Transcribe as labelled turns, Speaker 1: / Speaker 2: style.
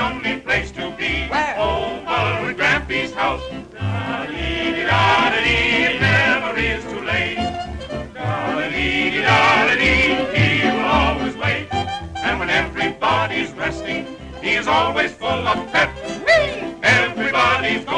Speaker 1: only place to be.
Speaker 2: Where?
Speaker 1: Over at Grampy's house. Da-dee-dee-da-dee, it never is too late. Da-dee-dee-da-dee, he will always wait. And when everybody's resting, he is always full of pep. Everybody's?